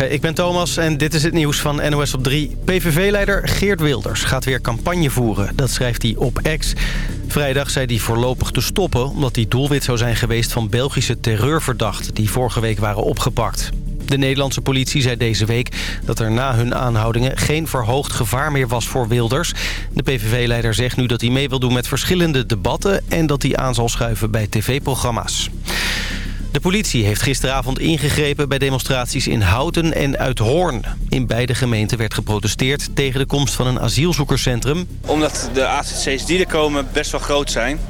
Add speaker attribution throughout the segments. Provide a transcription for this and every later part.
Speaker 1: Ik ben Thomas en dit is het nieuws van NOS op 3. PVV-leider Geert Wilders gaat weer campagne voeren. Dat schrijft hij op X. Vrijdag zei hij voorlopig te stoppen... omdat hij doelwit zou zijn geweest van Belgische terreurverdachten... die vorige week waren opgepakt. De Nederlandse politie zei deze week dat er na hun aanhoudingen... geen verhoogd gevaar meer was voor Wilders. De PVV-leider zegt nu dat hij mee wil doen met verschillende debatten... en dat hij aan zal schuiven bij tv-programma's. De politie heeft gisteravond ingegrepen bij demonstraties in Houten en Uithoorn. In beide gemeenten werd geprotesteerd tegen de komst van een asielzoekerscentrum.
Speaker 2: Omdat de AZC's die er komen best wel groot zijn.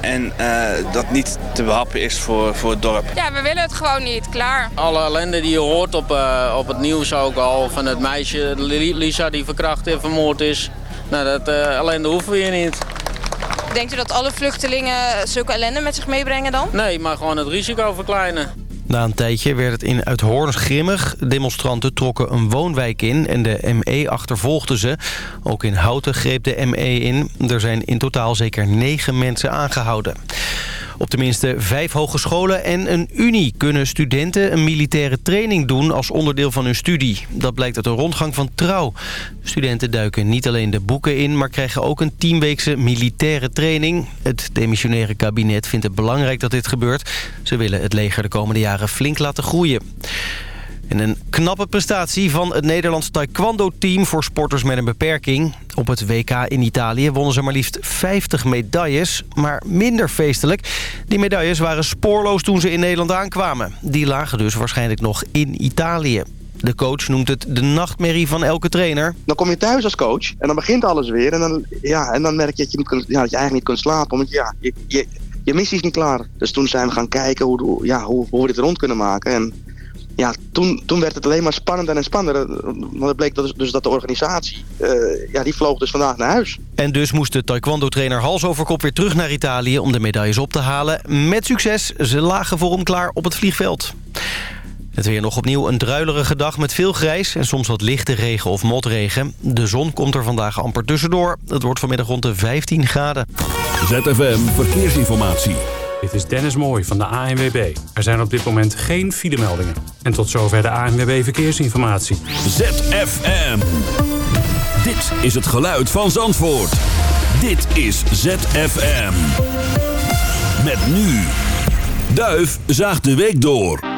Speaker 2: En uh, dat niet te behappen is voor, voor het dorp.
Speaker 3: Ja, we willen het gewoon niet, klaar.
Speaker 4: Alle ellende die je hoort op, uh, op het nieuws ook al... van het meisje Lisa die verkracht en vermoord is... Nou, dat uh, ellende hoeven we hier niet.
Speaker 3: Denkt u dat alle vluchtelingen zulke ellende met zich meebrengen dan?
Speaker 4: Nee, maar gewoon het risico verkleinen.
Speaker 1: Na een tijdje werd het in Uithoorn grimmig. Demonstranten trokken een woonwijk in en de ME achtervolgde ze. Ook in Houten greep de ME in. Er zijn in totaal zeker negen mensen aangehouden. Op tenminste vijf hogescholen en een unie kunnen studenten een militaire training doen als onderdeel van hun studie. Dat blijkt uit een rondgang van Trouw. Studenten duiken niet alleen de boeken in, maar krijgen ook een tienweekse militaire training. Het demissionaire kabinet vindt het belangrijk dat dit gebeurt. Ze willen het leger de komende jaren flink laten groeien. En een knappe prestatie van het Nederlands taekwondo-team voor sporters met een beperking. Op het WK in Italië wonnen ze maar liefst 50 medailles, maar minder feestelijk. Die medailles waren spoorloos toen ze in Nederland aankwamen. Die lagen dus waarschijnlijk nog in Italië. De coach noemt het de nachtmerrie van elke trainer.
Speaker 5: Dan kom je thuis als coach en dan begint alles weer. En dan, ja, en dan merk je dat je, ja, dat je eigenlijk niet kunt slapen. Want ja, je, je, je missie is niet klaar. Dus toen zijn we gaan kijken hoe, ja, hoe, hoe we dit rond kunnen maken. En ja, toen, toen werd het alleen maar spannender en spannender. Want het bleek dus, dus dat de organisatie, uh, ja, die vloog dus vandaag naar huis.
Speaker 1: En dus moest de taekwondo-trainer hals over kop weer terug naar Italië om de medailles op te halen. Met succes, ze lagen voor hem klaar op het vliegveld. Het weer nog opnieuw een druilerige dag met veel grijs en soms wat lichte regen of motregen. De zon komt er vandaag amper tussendoor. Het wordt vanmiddag rond de 15 graden.
Speaker 6: ZFM Verkeersinformatie.
Speaker 7: Dit is Dennis Mooij van de ANWB. Er zijn op dit moment geen filemeldingen. En tot zover de ANWB Verkeersinformatie.
Speaker 6: ZFM. Dit is het geluid van Zandvoort. Dit is ZFM. Met nu. Duif zaagt de week door.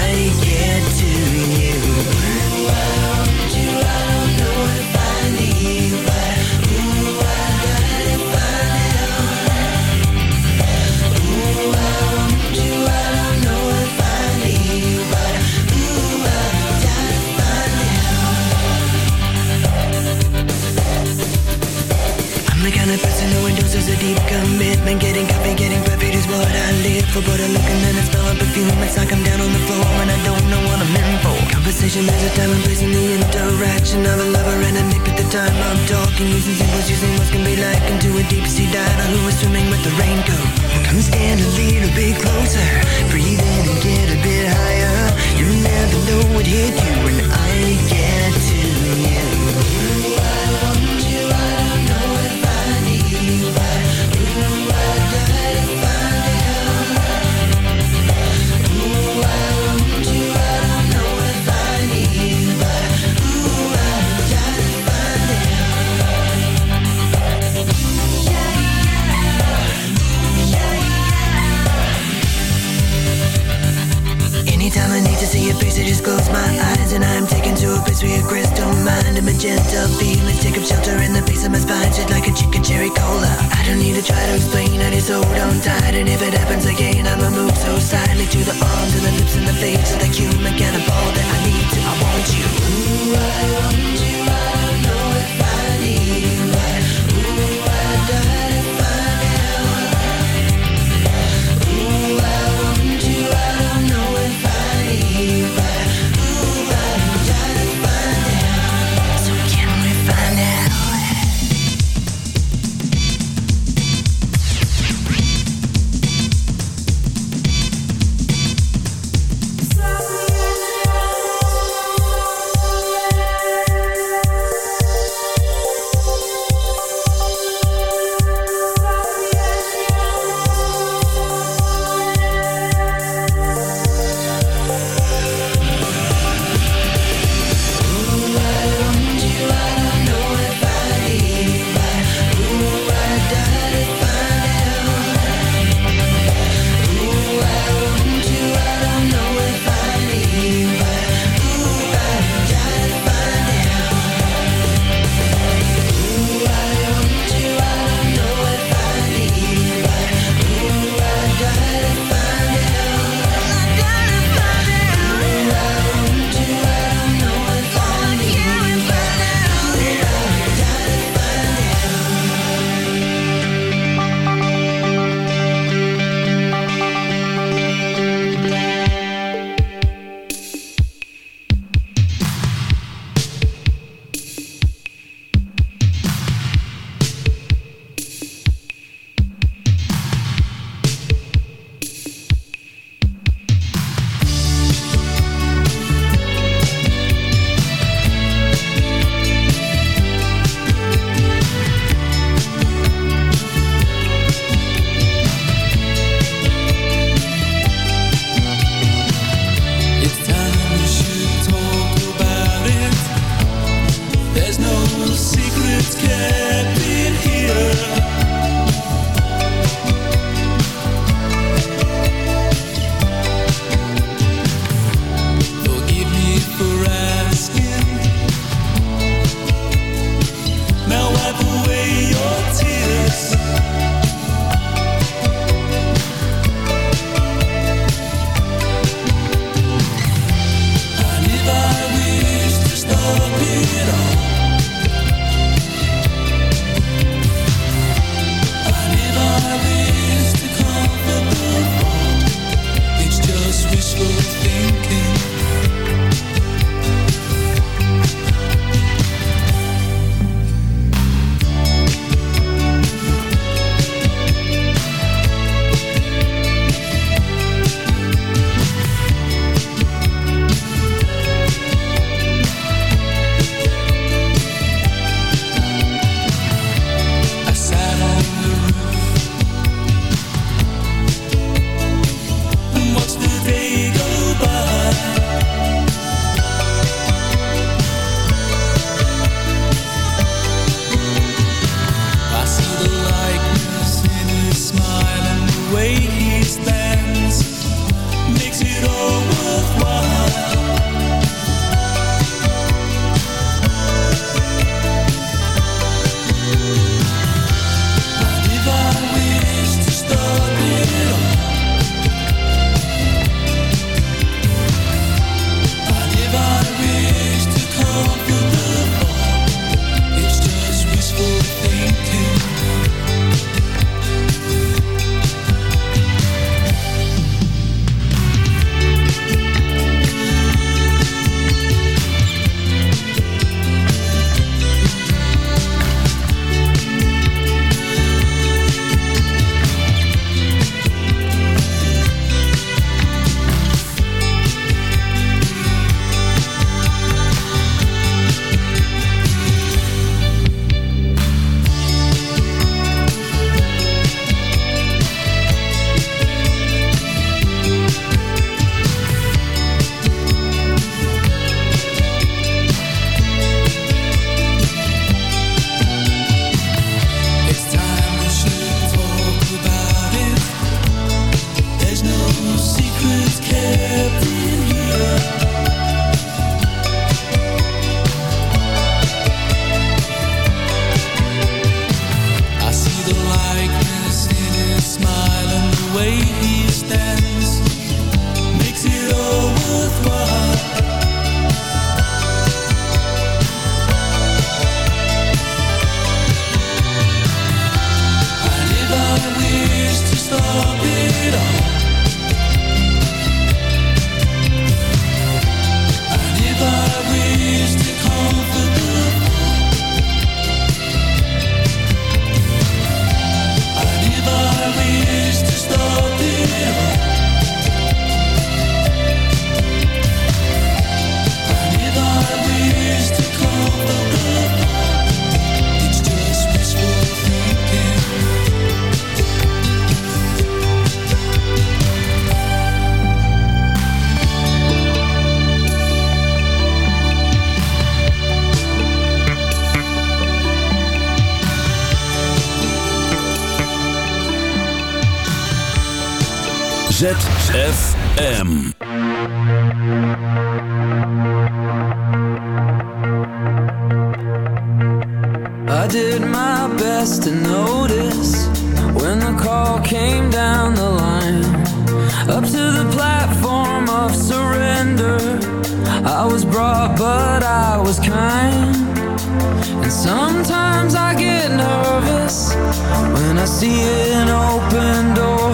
Speaker 8: see an open door.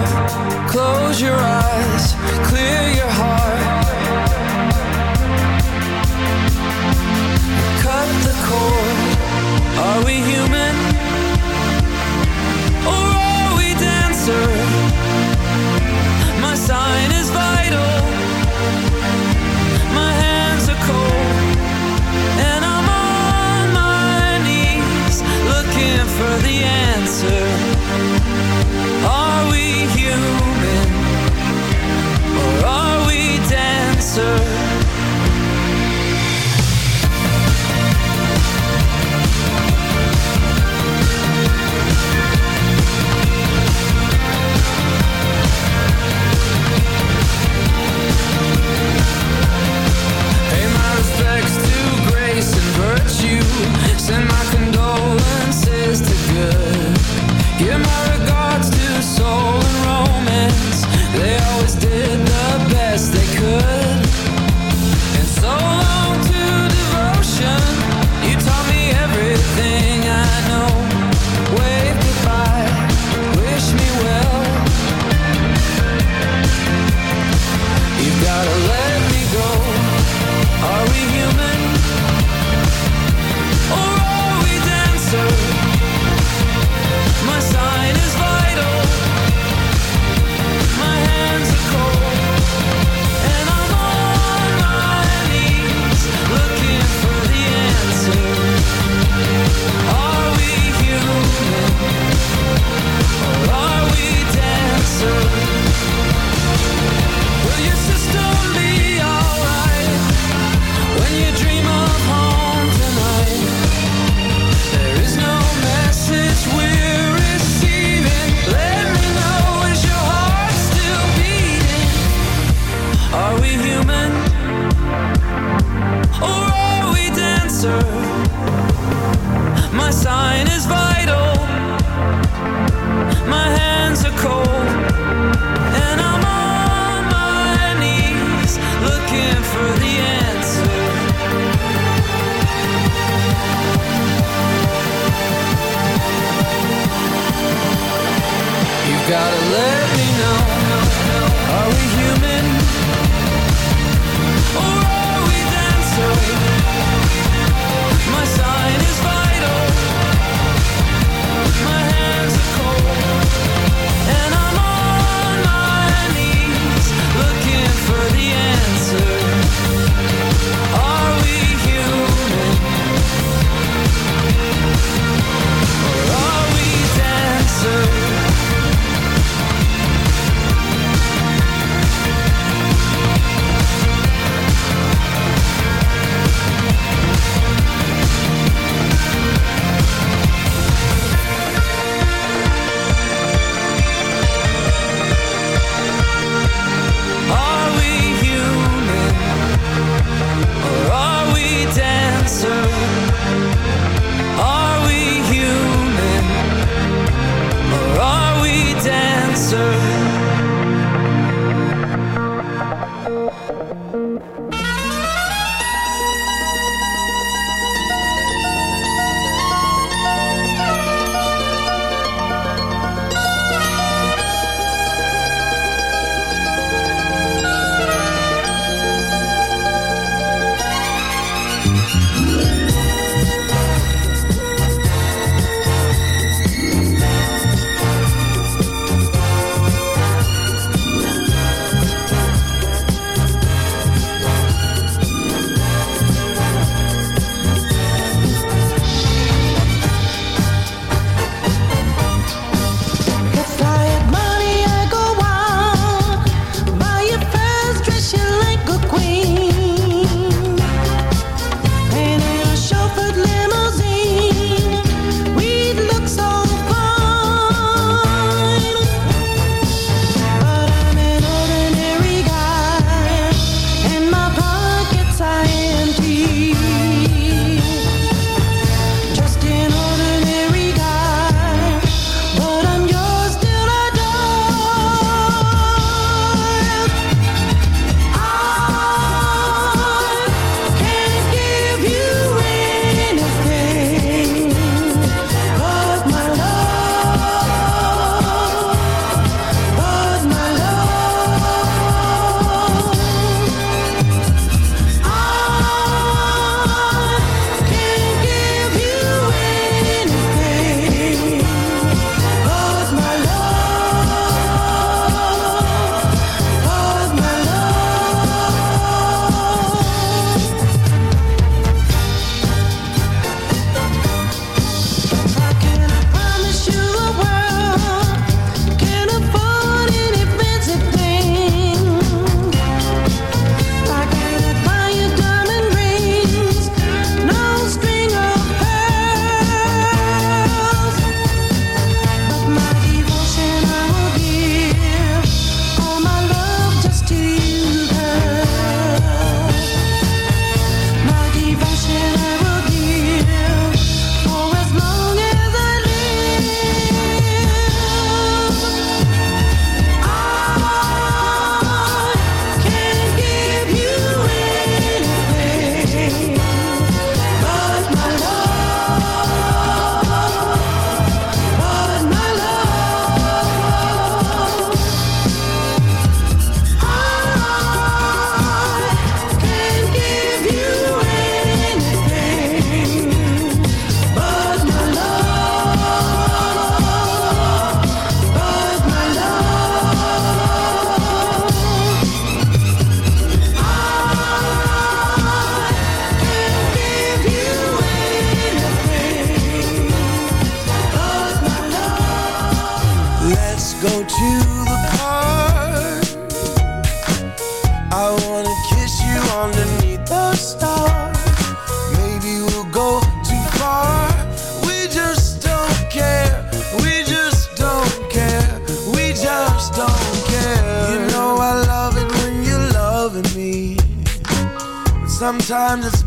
Speaker 8: Close
Speaker 9: your eyes,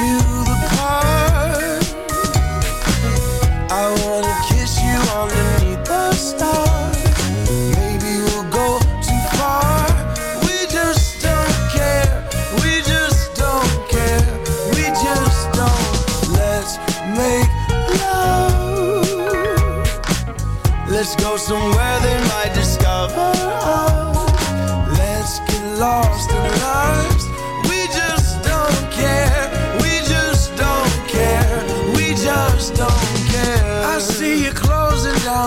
Speaker 9: to the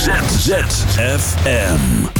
Speaker 6: ZFM.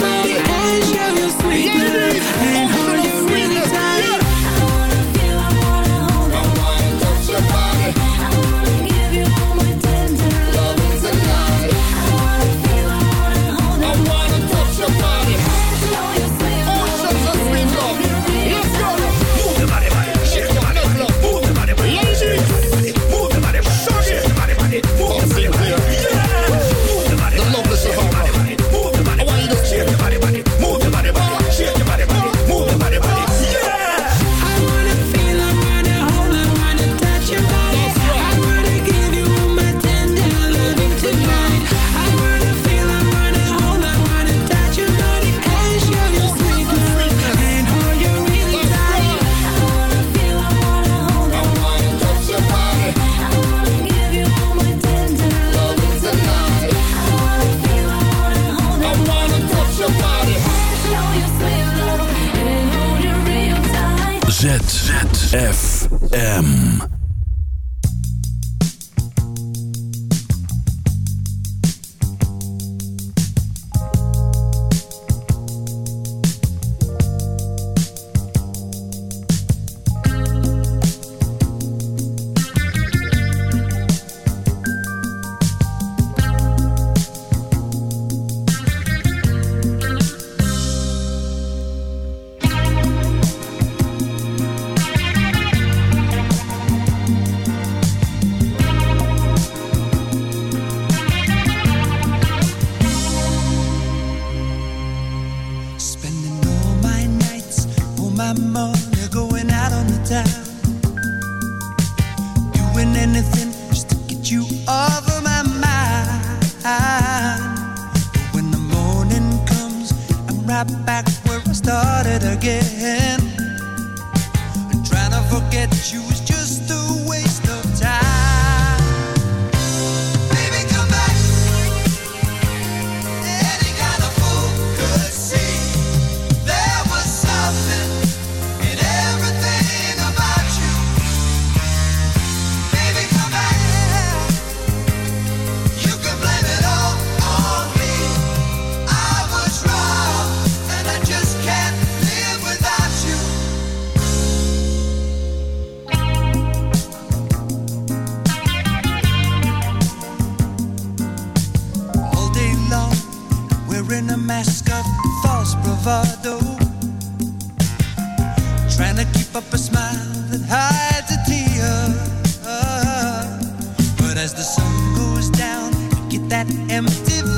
Speaker 10: made it ZFM. down, get that empty.